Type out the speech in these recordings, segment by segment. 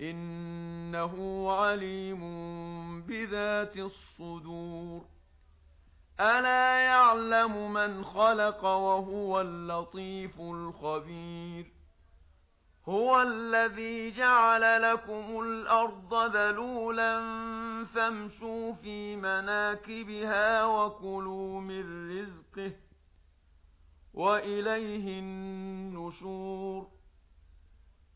إنه عليم بذات الصدور. ألا يعلم من خلق وهو اللطيف الخبير. هو الذي جعل لكم الأرض ذلولا فامشوا في مناكبها وكلوا من رزقه وإليه النشور.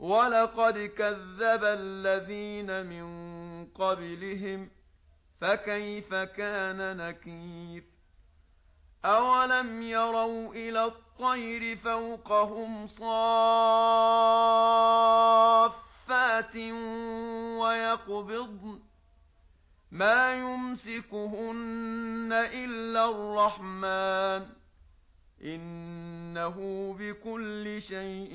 وَلَقَدْ كَذَّبَ الَّذِينَ مِنْ قَبْلِهِمْ فَكَيْفَ كَانَ نَكِيرِ أَوَلَمْ يَرَوْا إِلَى الطَّيْرِ فَوْقَهُمْ صَافَّاتٍ وَيَقْبِضْنَ مَا يُمْسِكُهُنَّ إِلَّا الرَّحْمَنُ إِنَّهُ بِكُلِّ شَيْءٍ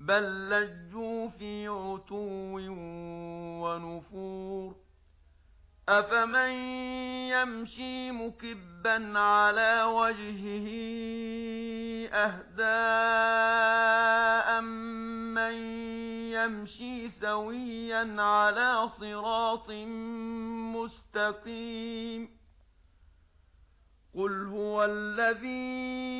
بل لجوا في عتو ونفور أفمن يمشي مكبا على وجهه أهداء من يمشي سويا على صراط مستقيم قل هو الذي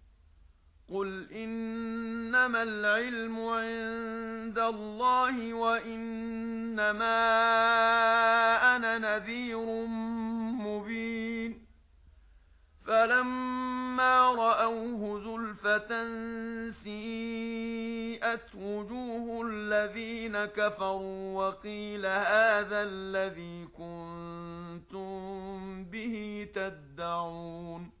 قُلْ إِنَّمَا الْعِلْمُ عِندَ اللَّهِ وَإِنَّمَا أَنَا نَذِيرٌ مُبِينٌ. فَلَمَّا رَأَوْهُ زُلْفَةً سِيئَتْ وُجُوهُ الَّذِينَ كَفَرُوا وَقِيلَ هَذَا الَّذِي كُنتُم بِهِ تَدَّعُونَ.